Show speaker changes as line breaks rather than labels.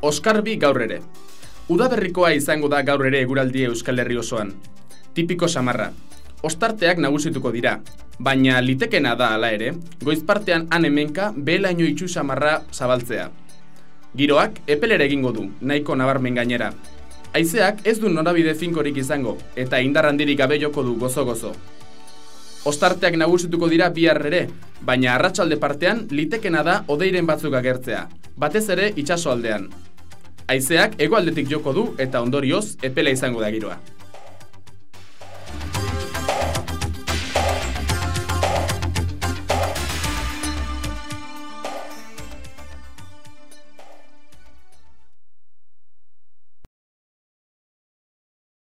Oskarbi gaur ere. Udaberrikoa izango da gaur ere eguraldi Euskal Herri osoan. Tipiko samarra. Ostarteak nagusituko dira, baina litekena da hala ere, goizpartean han hemenka behelaino itxu samarra zabaltzea. Giroak epelere egingo du, nahiko nabarmen gainera. Haizeak ez du norabide finkorik izango, eta indarrandirik gabe joko du gozo-gozo. Ostarteak nagusituko dira bihar ere, baina arratsalde partean litekena da odeiren batzuk agertzea, batez ere itsaso aldean. Haizeak hegoaldetik joko du eta ondorioz epela izango da giroa.